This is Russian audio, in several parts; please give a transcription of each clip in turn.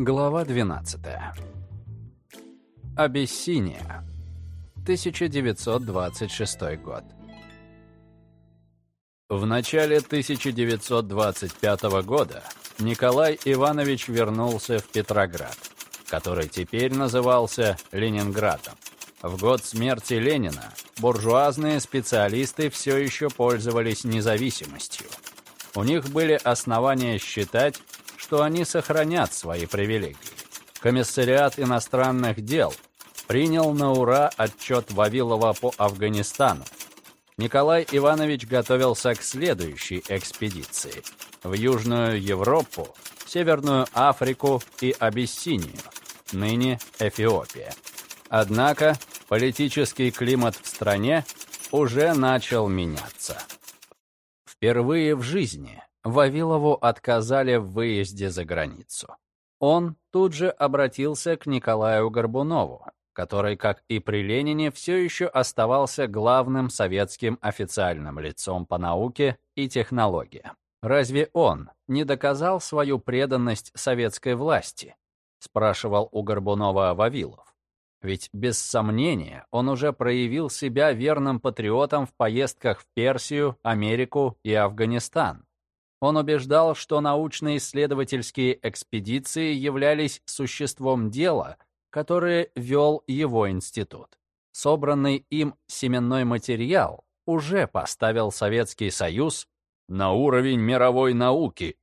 Глава 12. Абиссиния. 1926 год. В начале 1925 года Николай Иванович вернулся в Петроград, который теперь назывался Ленинградом. В год смерти Ленина буржуазные специалисты все еще пользовались независимостью. У них были основания считать, что они сохранят свои привилегии. Комиссариат иностранных дел принял на ура отчет Вавилова по Афганистану. Николай Иванович готовился к следующей экспедиции в Южную Европу, Северную Африку и Абиссинию, ныне Эфиопия. Однако политический климат в стране уже начал меняться. Впервые в жизни Вавилову отказали в выезде за границу. Он тут же обратился к Николаю Горбунову, который, как и при Ленине, все еще оставался главным советским официальным лицом по науке и технологиям. Разве он не доказал свою преданность советской власти? Спрашивал у Горбунова Вавилов. Ведь, без сомнения, он уже проявил себя верным патриотом в поездках в Персию, Америку и Афганистан. Он убеждал, что научно-исследовательские экспедиции являлись существом дела, которое вел его институт. Собранный им семенной материал уже поставил Советский Союз на уровень мировой науки,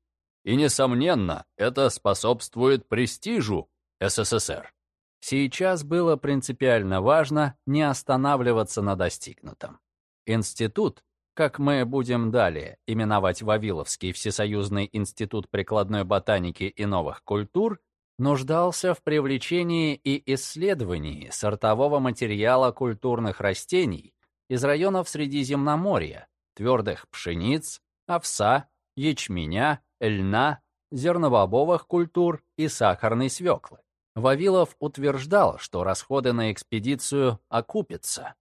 и, несомненно, это способствует престижу СССР. Сейчас было принципиально важно не останавливаться на достигнутом. Институт, как мы будем далее именовать Вавиловский Всесоюзный институт прикладной ботаники и новых культур, нуждался в привлечении и исследовании сортового материала культурных растений из районов Средиземноморья, твердых пшениц, овса, ячменя, льна, зерновобовых культур и сахарной свеклы. Вавилов утверждал, что расходы на экспедицию окупятся.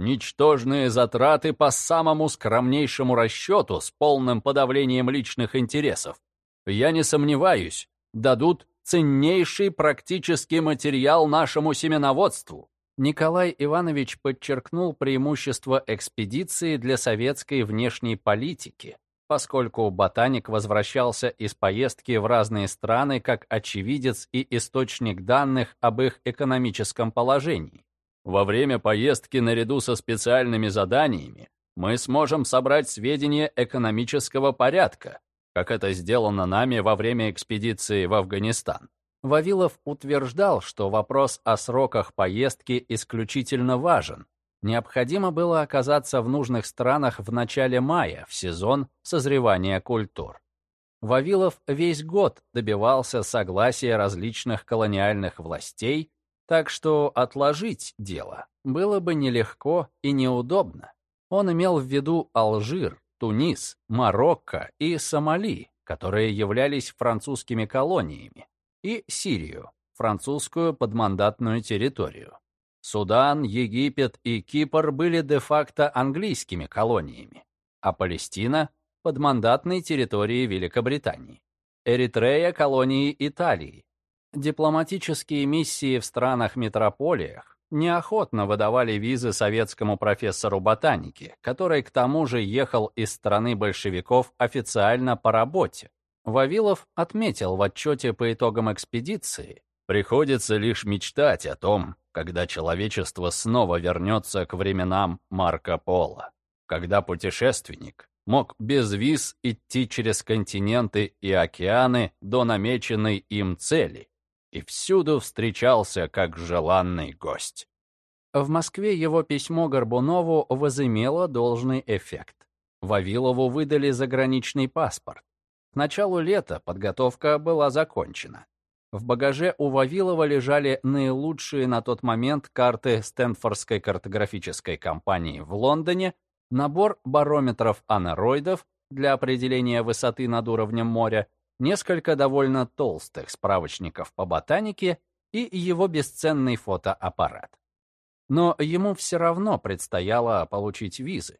Ничтожные затраты по самому скромнейшему расчету с полным подавлением личных интересов. Я не сомневаюсь, дадут ценнейший практический материал нашему семеноводству. Николай Иванович подчеркнул преимущество экспедиции для советской внешней политики, поскольку ботаник возвращался из поездки в разные страны как очевидец и источник данных об их экономическом положении. Во время поездки наряду со специальными заданиями мы сможем собрать сведения экономического порядка, как это сделано нами во время экспедиции в Афганистан. Вавилов утверждал, что вопрос о сроках поездки исключительно важен, Необходимо было оказаться в нужных странах в начале мая, в сезон созревания культур. Вавилов весь год добивался согласия различных колониальных властей, так что отложить дело было бы нелегко и неудобно. Он имел в виду Алжир, Тунис, Марокко и Сомали, которые являлись французскими колониями, и Сирию, французскую подмандатную территорию. Судан, Египет и Кипр были де-факто английскими колониями, а Палестина — подмандатной территорией Великобритании. Эритрея — колонией Италии. Дипломатические миссии в странах-метрополиях неохотно выдавали визы советскому профессору ботаники, который к тому же ехал из страны большевиков официально по работе. Вавилов отметил в отчете по итогам экспедиции, приходится лишь мечтать о том, когда человечество снова вернется к временам Марко Поло, когда путешественник мог без виз идти через континенты и океаны до намеченной им цели и всюду встречался как желанный гость. В Москве его письмо Горбунову возымело должный эффект. Вавилову выдали заграничный паспорт. К началу лета подготовка была закончена. В багаже у Вавилова лежали наилучшие на тот момент карты Стэнфордской картографической компании в Лондоне, набор барометров анероидов для определения высоты над уровнем моря, несколько довольно толстых справочников по ботанике и его бесценный фотоаппарат. Но ему все равно предстояло получить визы.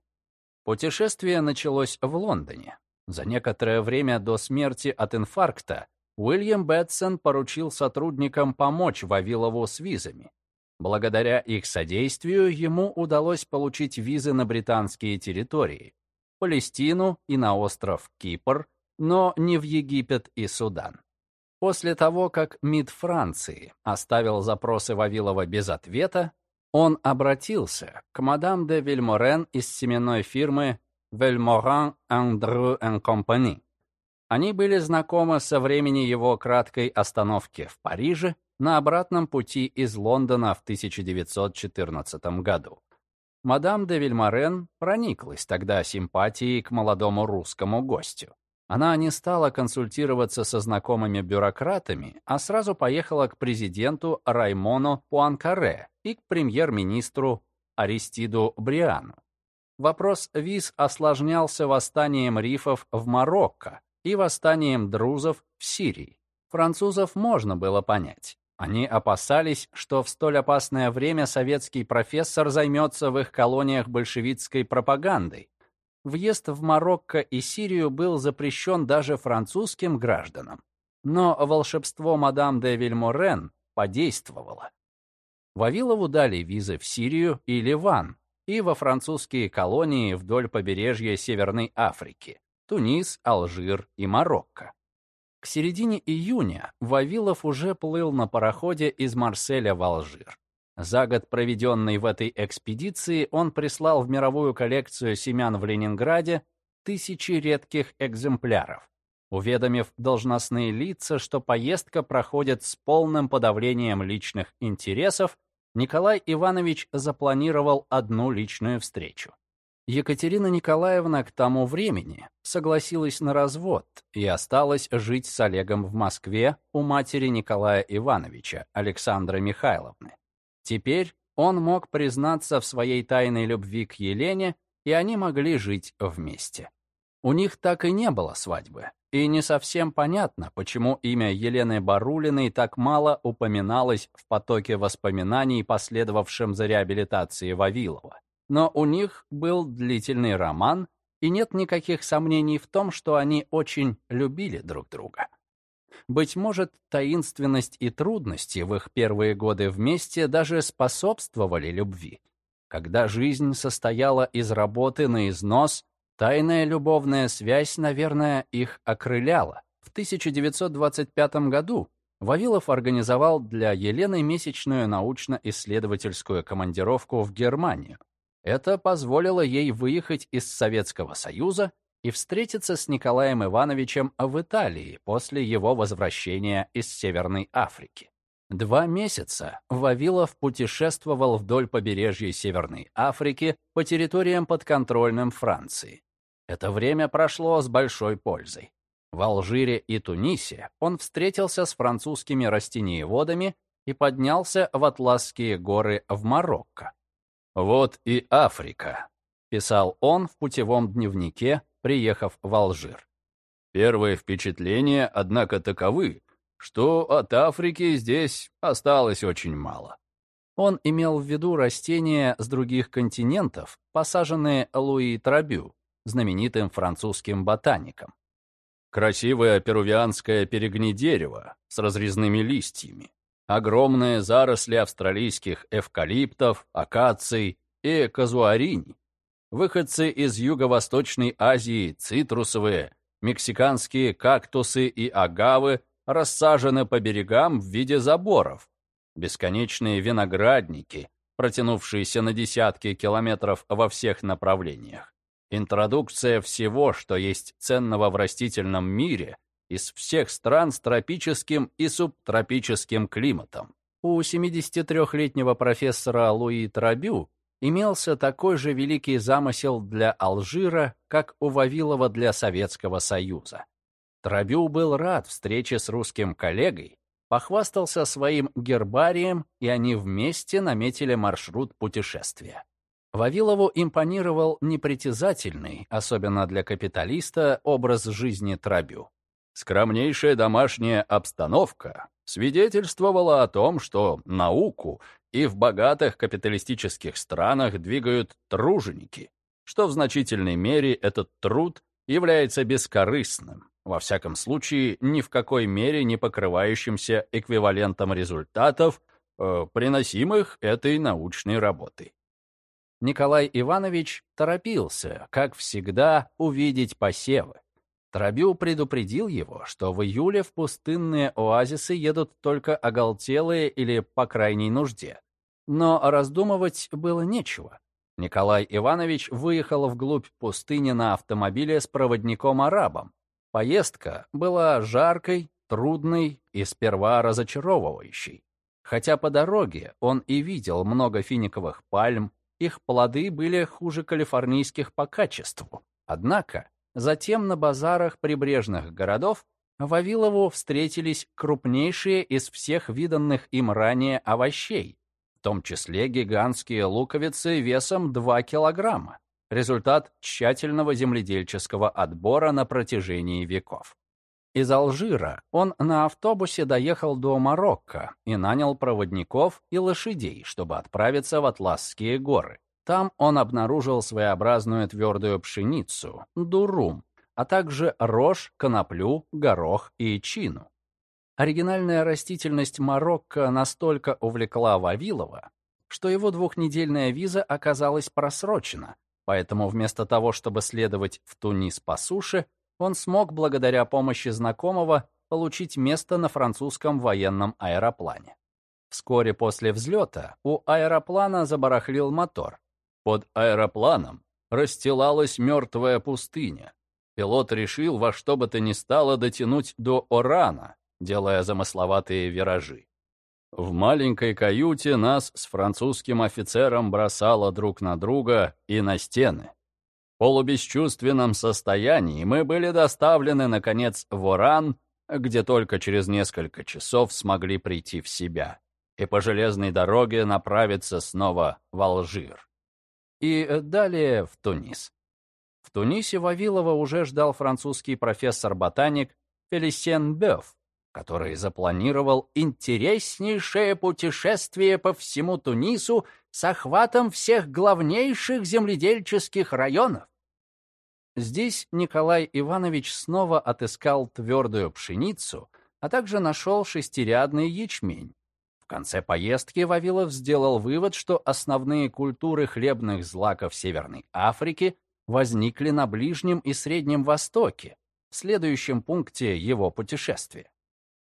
Путешествие началось в Лондоне. За некоторое время до смерти от инфаркта Уильям Бэтсон поручил сотрудникам помочь Вавилову с визами. Благодаря их содействию ему удалось получить визы на британские территории, Палестину и на остров Кипр, но не в Египет и Судан. После того, как МИД Франции оставил запросы Вавилова без ответа, он обратился к мадам де Вильморен из семенной фирмы Вельморан Андрю Company. Они были знакомы со времени его краткой остановки в Париже на обратном пути из Лондона в 1914 году. Мадам де Вильморен прониклась тогда симпатией к молодому русскому гостю. Она не стала консультироваться со знакомыми бюрократами, а сразу поехала к президенту Раймону Пуанкаре и к премьер-министру Аристиду Бриану. Вопрос виз осложнялся восстанием рифов в Марокко и восстанием друзов в Сирии. Французов можно было понять. Они опасались, что в столь опасное время советский профессор займется в их колониях большевистской пропагандой, въезд в Марокко и Сирию был запрещен даже французским гражданам. Но волшебство мадам де Вильморен подействовало. Вавилову дали визы в Сирию и Ливан и во французские колонии вдоль побережья Северной Африки, Тунис, Алжир и Марокко. К середине июня Вавилов уже плыл на пароходе из Марселя в Алжир. За год, проведенный в этой экспедиции, он прислал в мировую коллекцию семян в Ленинграде тысячи редких экземпляров, уведомив должностные лица, что поездка проходит с полным подавлением личных интересов, Николай Иванович запланировал одну личную встречу. Екатерина Николаевна к тому времени согласилась на развод и осталась жить с Олегом в Москве у матери Николая Ивановича, Александры Михайловны. Теперь он мог признаться в своей тайной любви к Елене, и они могли жить вместе. У них так и не было свадьбы, и не совсем понятно, почему имя Елены Барулиной так мало упоминалось в потоке воспоминаний, последовавшем за реабилитацией Вавилова. Но у них был длительный роман, и нет никаких сомнений в том, что они очень любили друг друга. Быть может, таинственность и трудности в их первые годы вместе даже способствовали любви. Когда жизнь состояла из работы на износ, тайная любовная связь, наверное, их окрыляла. В 1925 году Вавилов организовал для Елены месячную научно-исследовательскую командировку в Германию. Это позволило ей выехать из Советского Союза и встретиться с Николаем Ивановичем в Италии после его возвращения из Северной Африки. Два месяца Вавилов путешествовал вдоль побережья Северной Африки по территориям подконтрольным Франции. Это время прошло с большой пользой. В Алжире и Тунисе он встретился с французскими растениеводами и поднялся в Атласские горы в Марокко. «Вот и Африка», — писал он в путевом дневнике, приехав в Алжир. Первые впечатления, однако, таковы, что от Африки здесь осталось очень мало. Он имел в виду растения с других континентов, посаженные Луи Трабю, знаменитым французским ботаником. Красивое перувианское перегнедерево с разрезными листьями, огромные заросли австралийских эвкалиптов, акаций и казуаринь, Выходцы из Юго-Восточной Азии, цитрусовые, мексиканские кактусы и агавы рассажены по берегам в виде заборов. Бесконечные виноградники, протянувшиеся на десятки километров во всех направлениях. Интродукция всего, что есть ценного в растительном мире, из всех стран с тропическим и субтропическим климатом. У 73-летнего профессора Луи Трабю имелся такой же великий замысел для Алжира, как у Вавилова для Советского Союза. Трабю был рад встрече с русским коллегой, похвастался своим гербарием, и они вместе наметили маршрут путешествия. Вавилову импонировал непритязательный, особенно для капиталиста, образ жизни Трабю. Скромнейшая домашняя обстановка свидетельствовала о том, что науку и в богатых капиталистических странах двигают труженики, что в значительной мере этот труд является бескорыстным, во всяком случае, ни в какой мере не покрывающимся эквивалентом результатов, э, приносимых этой научной работой. Николай Иванович торопился, как всегда, увидеть посевы. Трабю предупредил его, что в июле в пустынные оазисы едут только оголтелые или по крайней нужде. Но раздумывать было нечего. Николай Иванович выехал вглубь пустыни на автомобиле с проводником-арабом. Поездка была жаркой, трудной и сперва разочаровывающей. Хотя по дороге он и видел много финиковых пальм, их плоды были хуже калифорнийских по качеству. Однако затем на базарах прибрежных городов Вавилову встретились крупнейшие из всех виданных им ранее овощей, в том числе гигантские луковицы весом 2 килограмма, результат тщательного земледельческого отбора на протяжении веков. Из Алжира он на автобусе доехал до Марокко и нанял проводников и лошадей, чтобы отправиться в Атласские горы. Там он обнаружил своеобразную твердую пшеницу, дурум, а также рожь, коноплю, горох и чину. Оригинальная растительность Марокко настолько увлекла Вавилова, что его двухнедельная виза оказалась просрочена, поэтому вместо того, чтобы следовать в Тунис по суше, он смог благодаря помощи знакомого получить место на французском военном аэроплане. Вскоре после взлета у аэроплана забарахлил мотор. Под аэропланом расстилалась мертвая пустыня. Пилот решил во что бы то ни стало дотянуть до Орана, делая замысловатые виражи. В маленькой каюте нас с французским офицером бросало друг на друга и на стены. В полубесчувственном состоянии мы были доставлены, наконец, в Оран, где только через несколько часов смогли прийти в себя и по железной дороге направиться снова в Алжир. И далее в Тунис. В Тунисе Вавилова уже ждал французский профессор-ботаник Фелисен Бёв, который запланировал интереснейшее путешествие по всему Тунису с охватом всех главнейших земледельческих районов. Здесь Николай Иванович снова отыскал твердую пшеницу, а также нашел шестирядный ячмень. Конце поездки Вавилов сделал вывод, что основные культуры хлебных злаков Северной Африки возникли на Ближнем и Среднем Востоке, в следующем пункте его путешествия.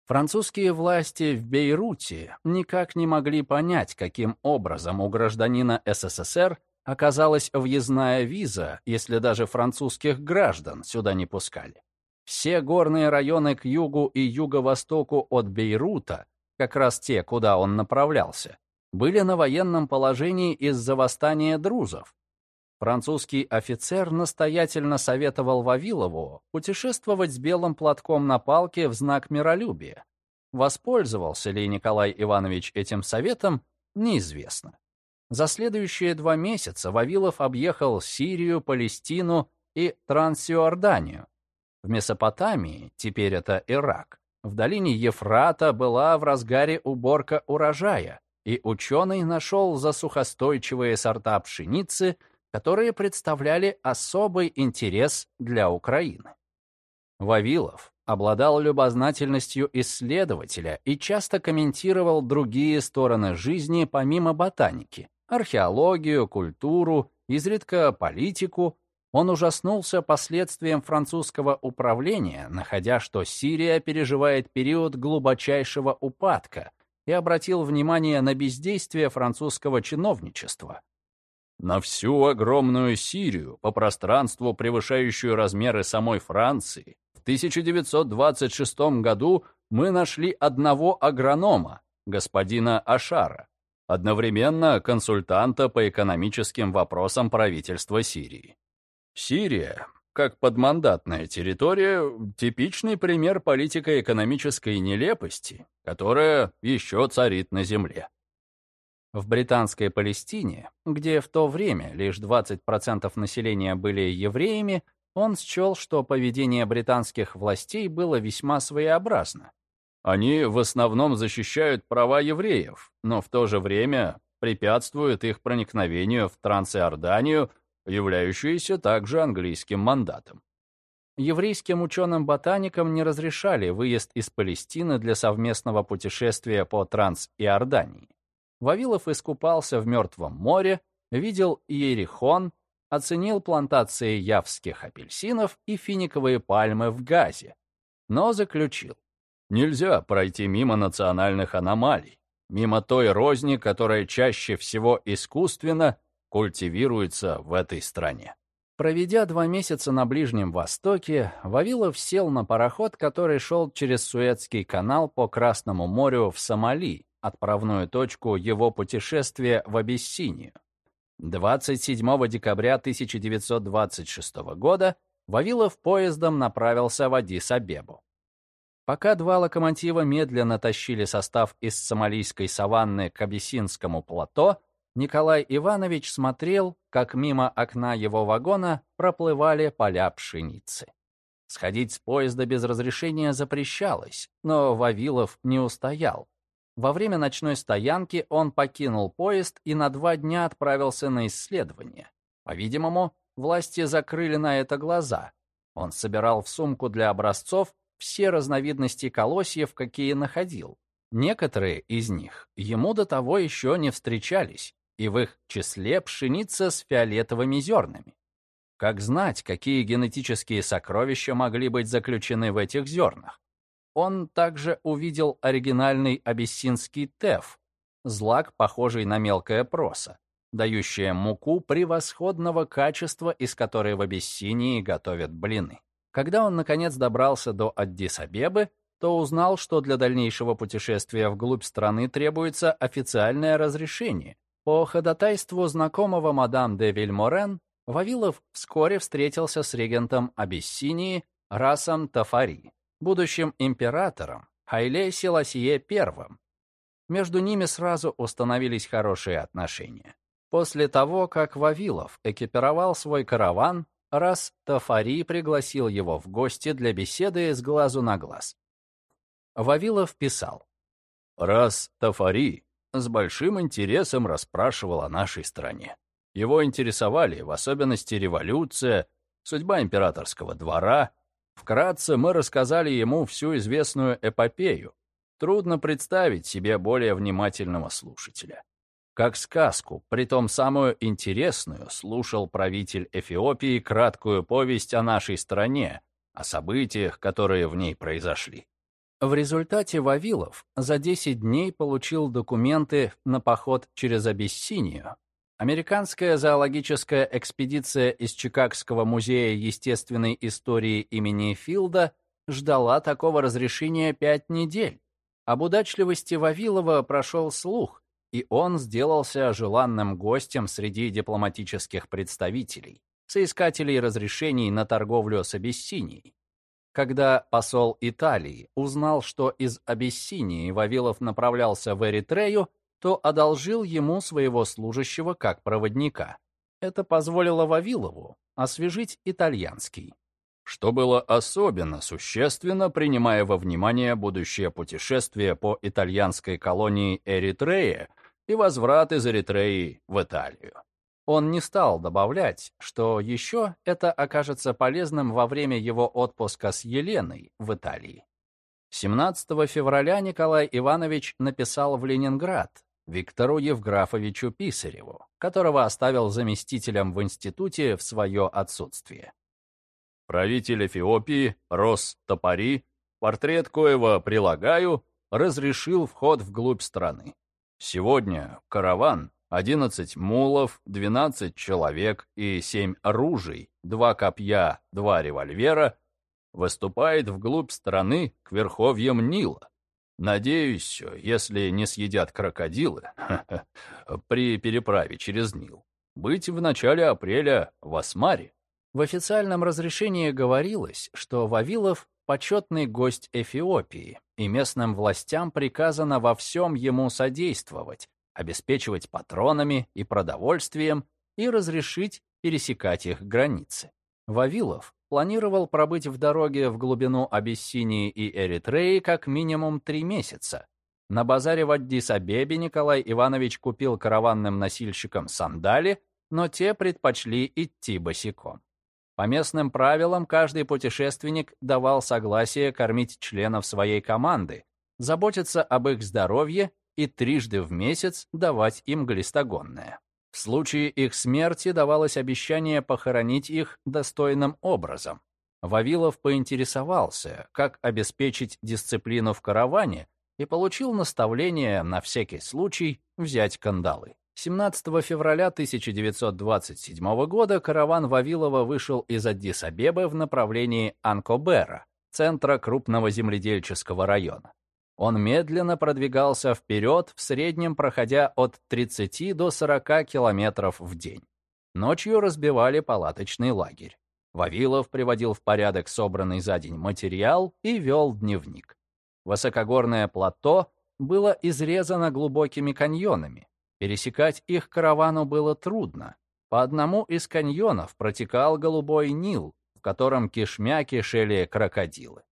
Французские власти в Бейруте никак не могли понять, каким образом у гражданина СССР оказалась въездная виза, если даже французских граждан сюда не пускали. Все горные районы к югу и юго-востоку от Бейрута, как раз те, куда он направлялся, были на военном положении из-за восстания друзов. Французский офицер настоятельно советовал Вавилову путешествовать с белым платком на палке в знак миролюбия. Воспользовался ли Николай Иванович этим советом, неизвестно. За следующие два месяца Вавилов объехал Сирию, Палестину и Трансиорданию. В Месопотамии, теперь это Ирак, в долине Ефрата была в разгаре уборка урожая, и ученый нашел засухостойчивые сорта пшеницы – которые представляли особый интерес для Украины. Вавилов обладал любознательностью исследователя и часто комментировал другие стороны жизни помимо ботаники, археологию, культуру, изредка политику. Он ужаснулся последствиям французского управления, находя, что Сирия переживает период глубочайшего упадка, и обратил внимание на бездействие французского чиновничества, на всю огромную Сирию, по пространству, превышающую размеры самой Франции, в 1926 году мы нашли одного агронома, господина Ашара, одновременно консультанта по экономическим вопросам правительства Сирии. Сирия, как подмандатная территория, типичный пример политико-экономической нелепости, которая еще царит на земле. В британской Палестине, где в то время лишь 20% населения были евреями, он счел, что поведение британских властей было весьма своеобразно. Они в основном защищают права евреев, но в то же время препятствуют их проникновению в Трансиорданию, являющуюся также английским мандатом. еврейским ученым-ботаникам не разрешали выезд из Палестины для совместного путешествия по Транс-Иордании. Вавилов искупался в Мертвом море, видел Иерихон, оценил плантации явских апельсинов и финиковые пальмы в Газе, но заключил, нельзя пройти мимо национальных аномалий, мимо той розни, которая чаще всего искусственно культивируется в этой стране. Проведя два месяца на Ближнем Востоке, Вавилов сел на пароход, который шел через Суэцкий канал по Красному морю в Сомали, отправную точку его путешествия в Абиссинию. 27 декабря 1926 года Вавилов поездом направился в Адис-Абебу. Пока два локомотива медленно тащили состав из сомалийской саванны к Абиссинскому плато, Николай Иванович смотрел, как мимо окна его вагона проплывали поля пшеницы. Сходить с поезда без разрешения запрещалось, но Вавилов не устоял. Во время ночной стоянки он покинул поезд и на два дня отправился на исследование. По-видимому, власти закрыли на это глаза. Он собирал в сумку для образцов все разновидности колосьев, какие находил. Некоторые из них ему до того еще не встречались, и в их числе пшеница с фиолетовыми зернами. Как знать, какие генетические сокровища могли быть заключены в этих зернах? Он также увидел оригинальный абиссинский теф, злак, похожий на мелкое просо, дающее муку превосходного качества, из которой в Абиссинии готовят блины. Когда он, наконец, добрался до Аддис-Абебы, то узнал, что для дальнейшего путешествия вглубь страны требуется официальное разрешение. По ходатайству знакомого мадам де Вильморен, Вавилов вскоре встретился с регентом Абиссинии Расом Тафари будущим императором Хайле Селасие I. Между ними сразу установились хорошие отношения. После того, как Вавилов экипировал свой караван, раз Тафари пригласил его в гости для беседы с глазу на глаз. Вавилов писал, «Раз Тафари с большим интересом расспрашивал о нашей стране. Его интересовали в особенности революция, судьба императорского двора, Вкратце мы рассказали ему всю известную эпопею. Трудно представить себе более внимательного слушателя. Как сказку, притом самую интересную, слушал правитель Эфиопии краткую повесть о нашей стране, о событиях, которые в ней произошли. В результате Вавилов за 10 дней получил документы на поход через Абиссинию, Американская зоологическая экспедиция из Чикагского музея естественной истории имени Филда ждала такого разрешения пять недель. Об удачливости Вавилова прошел слух, и он сделался желанным гостем среди дипломатических представителей, соискателей разрешений на торговлю с Абиссинией. Когда посол Италии узнал, что из Абиссинии Вавилов направлялся в Эритрею, то одолжил ему своего служащего как проводника. Это позволило Вавилову освежить итальянский. Что было особенно существенно, принимая во внимание будущее путешествие по итальянской колонии Эритрея и возврат из Эритреи в Италию. Он не стал добавлять, что еще это окажется полезным во время его отпуска с Еленой в Италии. 17 февраля Николай Иванович написал в Ленинград, Виктору Евграфовичу Писареву, которого оставил заместителем в институте в свое отсутствие. Правитель Эфиопии Рос Топари, портрет коего прилагаю, разрешил вход вглубь страны. Сегодня караван 11 мулов, 12 человек и 7 оружий, 2 копья, 2 револьвера выступает вглубь страны к верховьям Нила. Надеюсь, если не съедят крокодилы при переправе через Нил, быть в начале апреля в Асмаре. В официальном разрешении говорилось, что Вавилов — почетный гость Эфиопии, и местным властям приказано во всем ему содействовать, обеспечивать патронами и продовольствием и разрешить пересекать их границы. Вавилов планировал пробыть в дороге в глубину Абиссинии и Эритреи как минимум три месяца. На базаре в Аддис-Абебе Николай Иванович купил караванным носильщикам сандали, но те предпочли идти босиком. По местным правилам каждый путешественник давал согласие кормить членов своей команды, заботиться об их здоровье и трижды в месяц давать им глистогонное. В случае их смерти давалось обещание похоронить их достойным образом. Вавилов поинтересовался, как обеспечить дисциплину в караване, и получил наставление на всякий случай взять кандалы. 17 февраля 1927 года караван Вавилова вышел из Аддис-Абебы в направлении Анкобера, центра крупного земледельческого района. Он медленно продвигался вперед, в среднем проходя от 30 до 40 километров в день. Ночью разбивали палаточный лагерь. Вавилов приводил в порядок собранный за день материал и вел дневник. Высокогорное плато было изрезано глубокими каньонами. Пересекать их каравану было трудно. По одному из каньонов протекал Голубой Нил, в котором кишмя кишели крокодилы.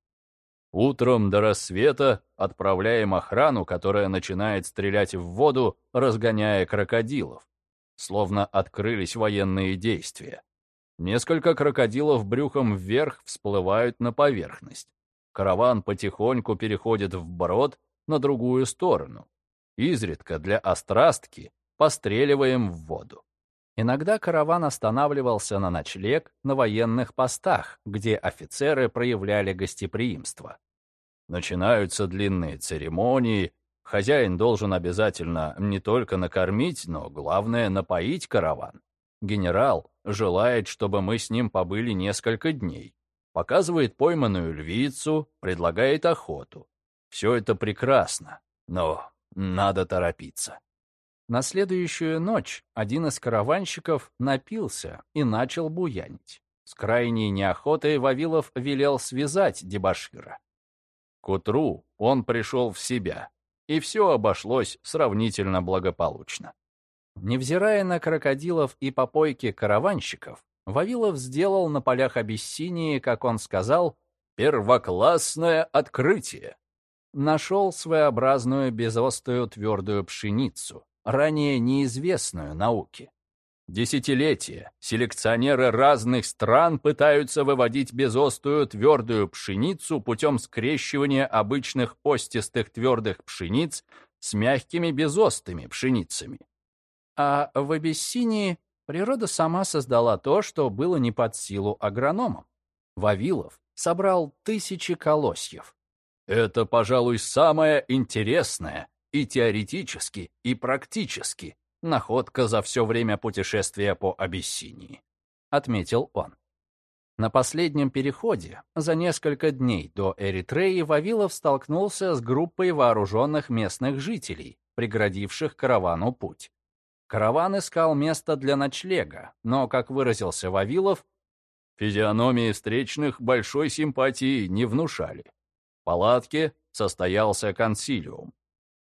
Утром до рассвета отправляем охрану, которая начинает стрелять в воду, разгоняя крокодилов. Словно открылись военные действия. Несколько крокодилов брюхом вверх всплывают на поверхность. Караван потихоньку переходит вброд на другую сторону. Изредка для острастки постреливаем в воду. Иногда караван останавливался на ночлег на военных постах, где офицеры проявляли гостеприимство. Начинаются длинные церемонии, хозяин должен обязательно не только накормить, но, главное, напоить караван. Генерал желает, чтобы мы с ним побыли несколько дней. Показывает пойманную львицу, предлагает охоту. Все это прекрасно, но надо торопиться. На следующую ночь один из караванщиков напился и начал буянить. С крайней неохотой Вавилов велел связать дебашира. К утру он пришел в себя, и все обошлось сравнительно благополучно. Невзирая на крокодилов и попойки караванщиков, Вавилов сделал на полях Абиссинии, как он сказал, «первоклассное открытие». Нашел своеобразную безостую твердую пшеницу, ранее неизвестную науке. Десятилетия селекционеры разных стран пытаются выводить безостую твердую пшеницу путем скрещивания обычных остистых твердых пшениц с мягкими безостыми пшеницами. А в Абиссинии природа сама создала то, что было не под силу агрономам. Вавилов собрал тысячи колосьев. Это, пожалуй, самое интересное и теоретически, и практически находка за все время путешествия по Абиссинии, отметил он. На последнем переходе, за несколько дней до Эритреи, Вавилов столкнулся с группой вооруженных местных жителей, преградивших каравану путь. Караван искал место для ночлега, но, как выразился Вавилов, физиономии встречных большой симпатии не внушали. В палатке состоялся консилиум.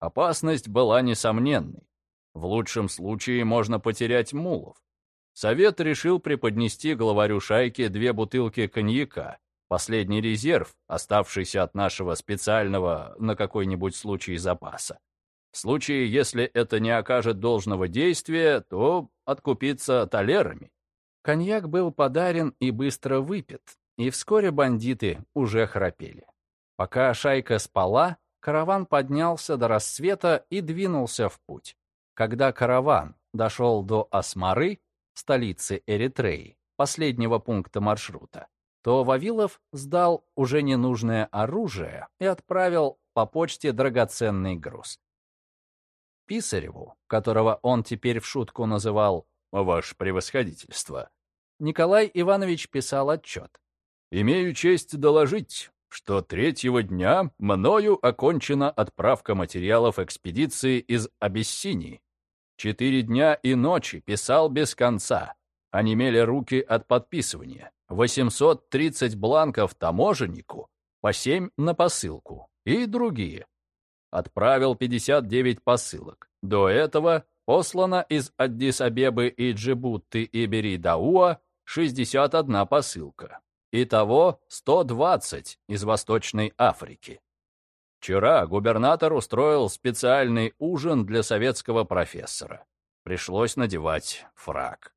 Опасность была несомненной. В лучшем случае можно потерять мулов. Совет решил преподнести главарю шайки две бутылки коньяка, последний резерв, оставшийся от нашего специального на какой-нибудь случай запаса. В случае, если это не окажет должного действия, то откупиться талерами. Коньяк был подарен и быстро выпит, и вскоре бандиты уже храпели. Пока шайка спала, караван поднялся до рассвета и двинулся в путь. Когда караван дошел до Асмары, столицы Эритреи, последнего пункта маршрута, то Вавилов сдал уже ненужное оружие и отправил по почте драгоценный груз. Писареву, которого он теперь в шутку называл «Ваше превосходительство», Николай Иванович писал отчет. «Имею честь доложить, что третьего дня мною окончена отправка материалов экспедиции из Абиссинии. Четыре дня и ночи писал без конца, онемели руки от подписывания. 830 бланков таможеннику, по 7 на посылку и другие отправил 59 посылок. До этого послано из Аддис-Абебы и Джибутты и Беридауа 61 посылка. Итого 120 из Восточной Африки. Вчера губернатор устроил специальный ужин для советского профессора. Пришлось надевать фраг.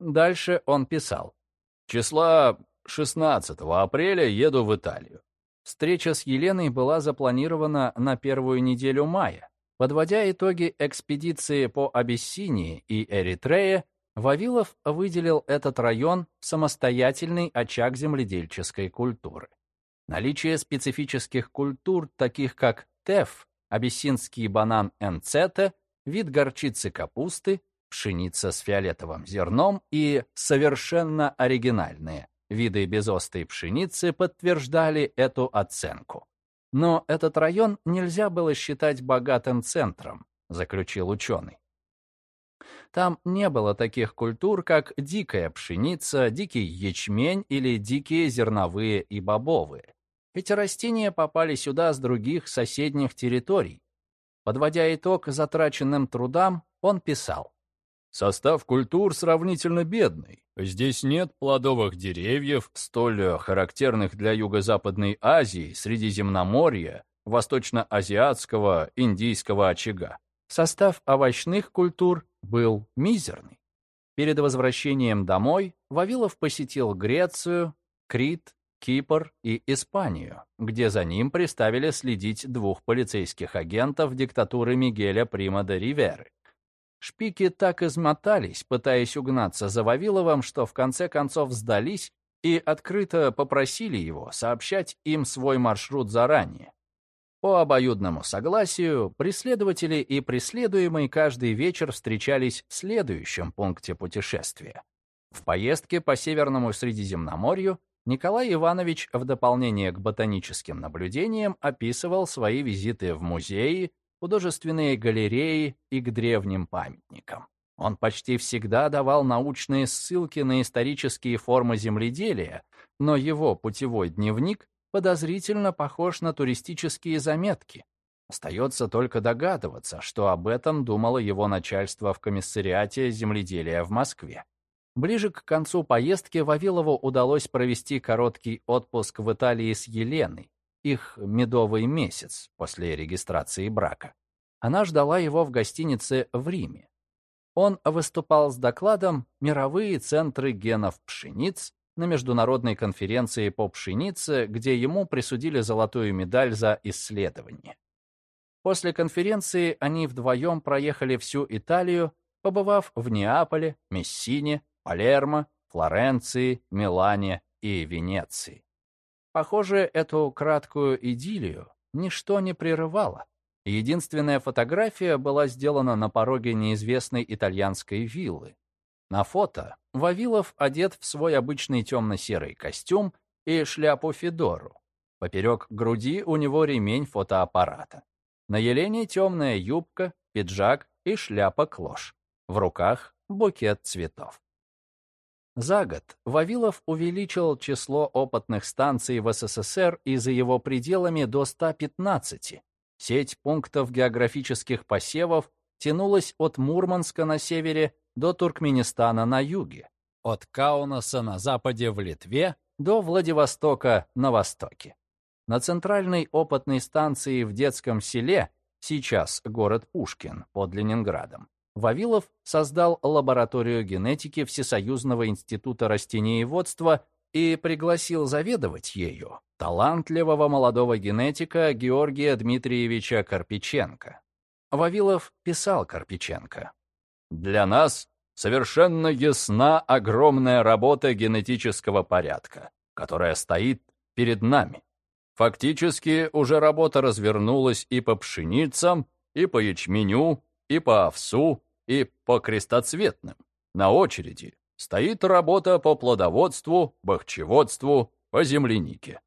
Дальше он писал. Числа 16 апреля еду в Италию. Встреча с Еленой была запланирована на первую неделю мая. Подводя итоги экспедиции по Абиссинии и Эритрее, Вавилов выделил этот район в самостоятельный очаг земледельческой культуры. Наличие специфических культур, таких как теф, абиссинский банан энцете, вид горчицы капусты, пшеница с фиолетовым зерном и совершенно оригинальные виды безостой пшеницы подтверждали эту оценку. Но этот район нельзя было считать богатым центром, заключил ученый. Там не было таких культур, как дикая пшеница, дикий ячмень или дикие зерновые и бобовые. Эти растения попали сюда с других соседних территорий. Подводя итог затраченным трудам, он писал. Состав культур сравнительно бедный. Здесь нет плодовых деревьев, столь характерных для Юго-Западной Азии, Средиземноморья, Восточно-Азиатского, Индийского очага. Состав овощных культур был мизерный. Перед возвращением домой Вавилов посетил Грецию, Крит, Кипр и Испанию, где за ним приставили следить двух полицейских агентов диктатуры Мигеля Прима де Риверы. Шпики так измотались, пытаясь угнаться за Вавиловым, что в конце концов сдались и открыто попросили его сообщать им свой маршрут заранее. По обоюдному согласию, преследователи и преследуемый каждый вечер встречались в следующем пункте путешествия. В поездке по Северному Средиземноморью Николай Иванович в дополнение к ботаническим наблюдениям описывал свои визиты в музеи, художественные галереи и к древним памятникам. Он почти всегда давал научные ссылки на исторические формы земледелия, но его путевой дневник подозрительно похож на туристические заметки. Остается только догадываться, что об этом думало его начальство в комиссариате земледелия в Москве. Ближе к концу поездки Вавилову удалось провести короткий отпуск в Италии с Еленой, их медовый месяц после регистрации брака. Она ждала его в гостинице в Риме. Он выступал с докладом «Мировые центры генов пшениц» на международной конференции по пшенице, где ему присудили золотую медаль за исследование. После конференции они вдвоем проехали всю Италию, побывав в Неаполе, Мессине, Палермо, Флоренции, Милане и Венеции. Похоже, эту краткую идиллию ничто не прерывало. Единственная фотография была сделана на пороге неизвестной итальянской виллы. На фото Вавилов одет в свой обычный темно-серый костюм и шляпу-федору. Поперек груди у него ремень фотоаппарата. На Елене темная юбка, пиджак и шляпа-клош. В руках букет цветов. За год Вавилов увеличил число опытных станций в СССР и за его пределами до 115. Сеть пунктов географических посевов тянулась от Мурманска на севере до Туркменистана на юге, от Каунаса на западе в Литве до Владивостока на востоке. На центральной опытной станции в детском селе, сейчас город Пушкин под Ленинградом, Вавилов создал лабораторию генетики Всесоюзного института растениеводства и пригласил заведовать ею талантливого молодого генетика Георгия Дмитриевича Карпиченко. Вавилов писал Карпиченко. Для нас совершенно ясна огромная работа генетического порядка, которая стоит перед нами. Фактически уже работа развернулась и по пшеницам, и по ячменю, и по овсу, и по крестоцветным. На очереди стоит работа по плодоводству, бахчеводству, по землянике.